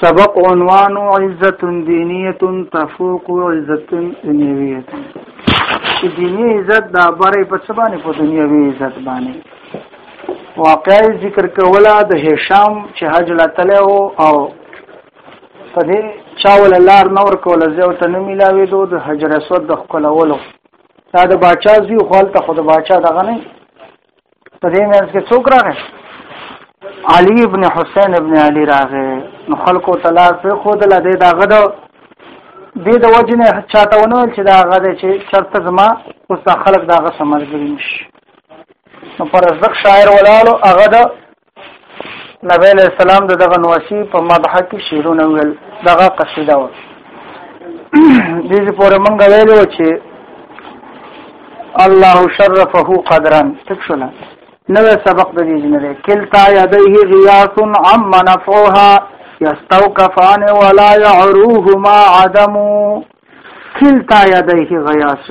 سبق عنوان عزت دینیه تفوق عزت دنیویه چې دینی عزت دا بره په څه باندې په دنیوي عزت باندې واقعي ذکر کولا د هشام چې حج لاتله او په دې چاول لار نور کوله زه ته نه ملاوي دو د حجر اسود د خپلولو دا د باچا زی خپل ته خود باچا دغه نه په دې منځ کې څوک راغی علي ابن حسین ابن علي راغی نو خلکو تلار په خود لا دې دا غدو دې د وجنه چاته ونه چې دا غده چې شرط زما اوس دا خلک دا غ سمجګری نشي نو پر رزق شاعر ولالو هغه د نبی علیہ السلام د دغه نوسی په مدح کې شعرونه ویل دغه قصیده و دې پورې مونږ ویلو چې الله شرفه قدرا تکشلا نوې سبق د دې جنره کلتا یدیه غیاث عم نفعها یستوقفان ولا يعروهما عدم کلتا یدیه غیاث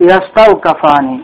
یستاو کفانی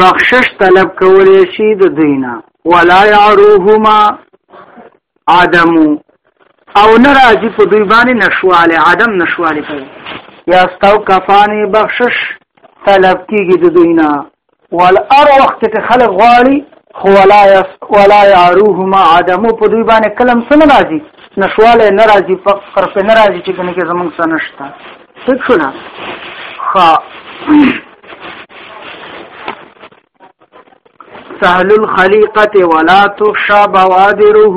بخشش طلب کولې شي د دوینا ولا يعروهما عدم او ناراضي په دوی باندې نشواله عدم نشواله کوي یا استو کفانی بخشش طلب کیږي د دوینا ول ار وخت کې خلک غواړي خو ولا یس ولا یعروهما عدم په دوی باندې کلم سن راځي نشواله ناراضي په پر په ناراضي چې کنه کې زمونږ سره نشته څه شو نه خا سهل الخليقه ولا تخشى بوادره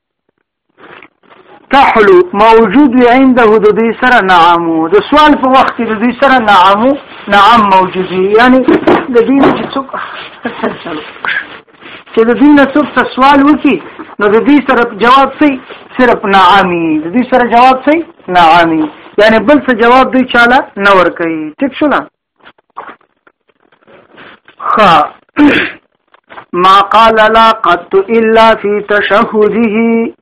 تحلو موجود وي عنده د دوی سره نعم د سوال په وخت کې د دوی سره نعم نعم موجود وي یعنی د دوی چې څوک چې د دوی نه څوک سوال وکي نو د دوی سره جواب سي صرف نعامي د دوی سره جواب سي نعامي یعنی بل څه جواب دوی چاله نه ور کوي ټیک شو نه خا ما قال لا قد الا في تشهده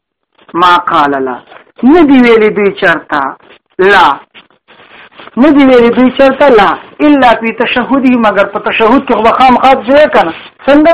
ما قال لا ندی ویلی دوی چرتا لا ندی ویلی دوی چرتا لا الا في تشهده مگر په تشهود کې وخام خاص شوی کنه څنګه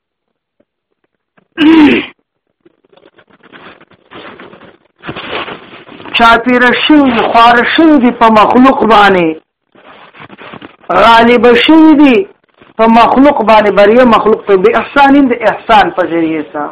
چاپیر شوی خوار شوی دی په مخلوق باندې غالب شوی دی په مخلوق باندې بریه مخلوق ته به احسان د احسان په ذریعه سره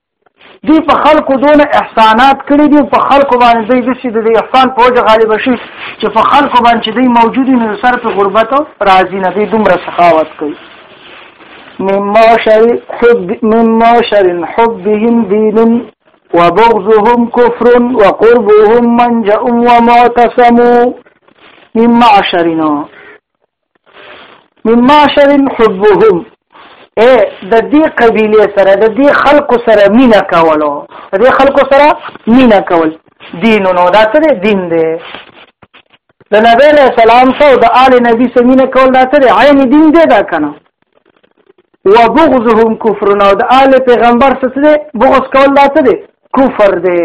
دی په خلکو دونه احسانات کړی دی په خلکو باندې دوی دسی د احسان په وجه غالب شي چې په خلکو باندې دوی موجود نه سر په غربت او راضی نه دی دومره سخاوت کوي مما شر حب مما شر حبهم دين وبغضهم كفر وقربهم منجأ ومعتصم مما شرنا من معشر حبهم اے د دې قبيله سره د دې خلکو سره مینا کولو د دې خلکو سره مینا کول دین نو دا څه دین دی د نبی له سلام سره د آل نبی سره مینا کول دا څه عین دین دی دا کنه وبغضهم کفر نو د آل پیغمبر سره بغض کول دا څه دی کفر دی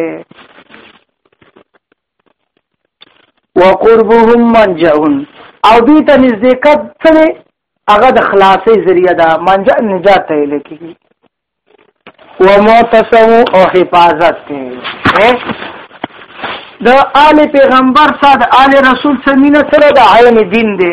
وقربهم منجعون او دې ته نزدېکت څه دی هغه د خلاصې ذریعہ ده منجع نجات ته ویل کېږي ومعتصم او حفاظت دی د آل پیغمبر سره د آل رسول سره مینه سره د عین دین دی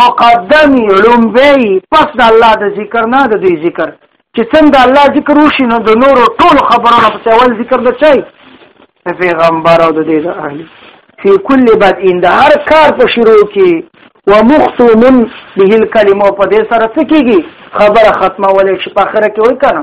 مقدمی لومبی پس د الله د ذکر نه د دوی ذکر چې څنګه د الله ذکر وشي نو د نورو ټولو خبرو نه پس اول ذکر د چای پیغمبر او د دې د اهل فی کل بد ان د هر کار په شروع کې ومختوم به الکلمه په دې سره څه کیږي خبره ختمه ولې چې په اخره کې وای کنه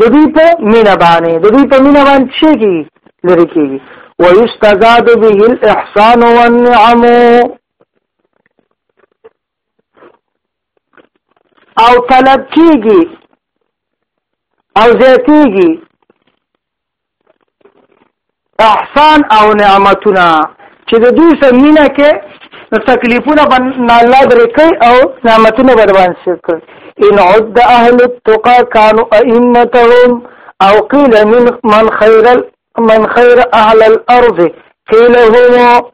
د دوی په مینا باندې د دوی په مینا باندې شي کی لري کیږي ويستزاد به الاحسان والنعم او طلب کیږي او زیاتیږي احسان او نعمتونه چې د دوی سره مینه کې نو تکلیفونه باندې الله درې کوي او نعمتونه به باندې شي کوي ان عد اهل التقى كانوا ائمتهم او قيل من من خير من خير اهل الارض قيل هم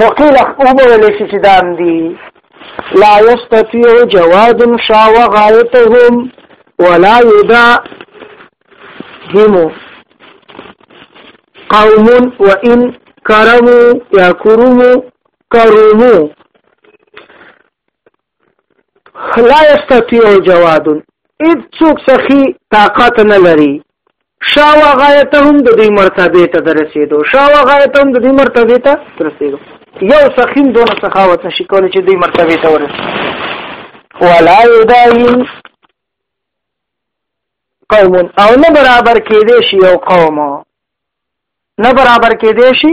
نو قیل وبویل شي چې دا هم دي لا یستطیع جواد شاو غایتهم ولا یدا همو قوم وان کرمو یا کرمو کرمو لا یستطیع جواد اذ څوک سخی طاقت نه لري شا و غایته هم د دوی مرتبه ته درسېدو شا و غایته هم د دوی مرتبه ته درسېدو یو سخیم دونه سخاوت نشي کولی چې دوی مرتبه ته ورسېږي ولا یداین قوم او نه برابر کېدې شي یو قوم نه برابر کېدې شي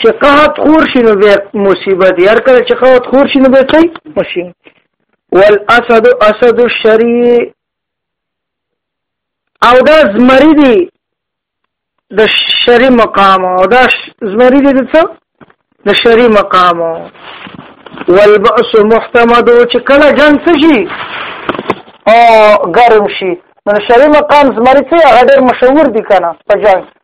چې قحط خور شي نو به مصیبت یار کله چې قحط خور شي نو به کوي مصیبت والاسد اسد الشری او دا زمری دی د شری مقام او دا زمری دی د څه د شری مقام والبعث محتمد چې کله جنگ شي او ګرم شي نو شری مقام زمری څه هغه ډېر مشهور دي کنه په جنگ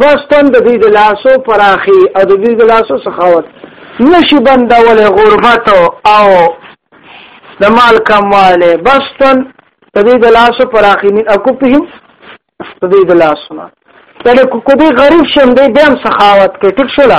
بس تن د دوی د لاسو پراخي او د دوی د لاسو سخاوت نشي بندول غربت او د مال کمواله بس تن د دوی د لاسو پراخي من اکوپهم د دوی د لاسونه تل کو دې غریب شم دې بیا سخاوت کې ټیک شولا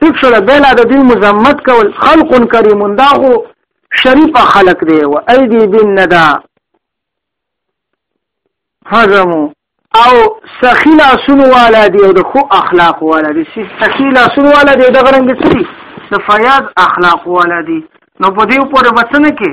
ټیک شو بلا د دوی مزمت کول خلق کریم دا خو شریف خلق دی و ایدی بن ندا هضمو او سخیلا سن والا دی او د خو اخلاق والا دی سخیلا سن والا دی د غرنګ سری د فیاض اخلاق والا دی نو په دې پورې بچنه کې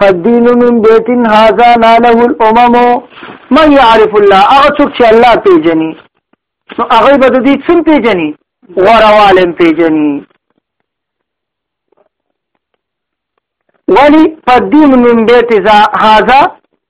فالدين من بيت هذا ناله الامم من يعرف الله هغه څوک چې الله پیژني نو هغه به د دې څم پیژني غوروالم پیژني ولی فالدين من بيت هذا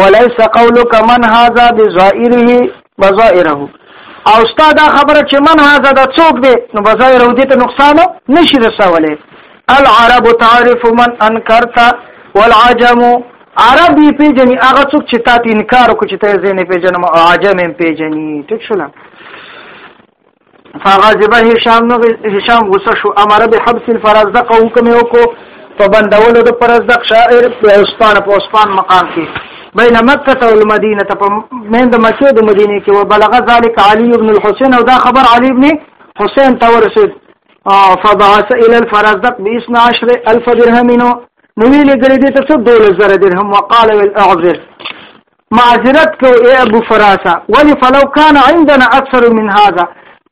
وليس قولك من هذا بظائره بظائره او استاد دا خبره چې من هذا د څوک دی نو بظائره دې ته نقصان نشي رسولې العرب تعرف من انکرت والعجم عرب یې پیژني هغه څوک چې تاسو انکار وکړي چې ته یې نه پیژنم او عجم یې پیژني ټیک شول فغضب هشام نو هشام غصه شو امر به حبس الفرزدق حکم وکړو په بندولو د فرزدق شاعر په اسپان په اسپان مقام کې بین مکه او المدینه ته په مند مکه د مدینه کې وبلغ ذلك علي ابن الحسين او دا خبر علي ابن حسين ته ورسید فبعث الى الفرزدق ب 12000 درهم نو ویلې ګړې دې ته څو 2000 درهم وقال الاعذر معذرت کو اے ابو فراسا ولی فلو کان عندنا اکثر من هذا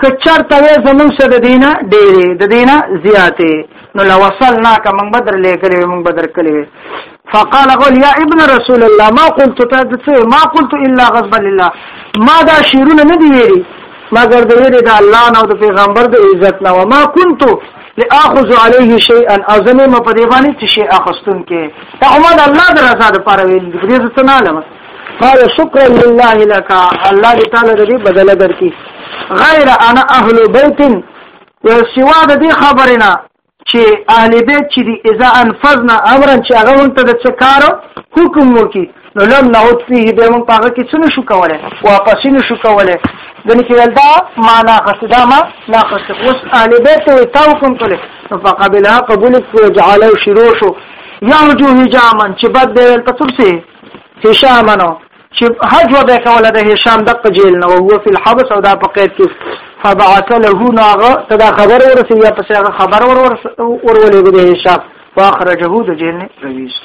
کچر ته زمون سره د دینه ډېرې د دینه زیاتې نو لو وصلنا کا من بدر لګلې من بدر کلې فقال قل يا ابن رسول الله ما قلت تدفه ما قلت الا غضب لله ما دا شیرونه نه دی ویلي مګر د ویری د الله نو د پیغمبر د عزت نو ما كنت لاخذ عليه شيئا او زمي م په دې باندې چې شي اخستون کې دا هم د الله د رضا لپاره ویل دي دې څه نه علم قال شكرا لله لك الله تعالی دې بدل درکې غیر انا اهل بیت یو سوا د دې خبرې نه چې اهل بیت چې دي اذا انفذنا امرا چې هغه ته د څه کارو حکم وکي نو لم نعود فيه به موږ پاغه کې څه نشو کولای واپس نشو کولای ځنې کې ول دا ما نه خسته دا ما نه خسته اوس طالبه ته تا حکم کړي نو فقبلها قبول کړو جعله شروع شو یا جو هجامن چې بد دی ول پتر سي هشامنو چې حج و به کوله د هشام د قجیل نو هو فی الحبس او دا په قید کې فبعث له ناغه تدا خبر ورسې یا پس هغه خبر ور ورولې د هشام فاخرجه د جیل نه رويست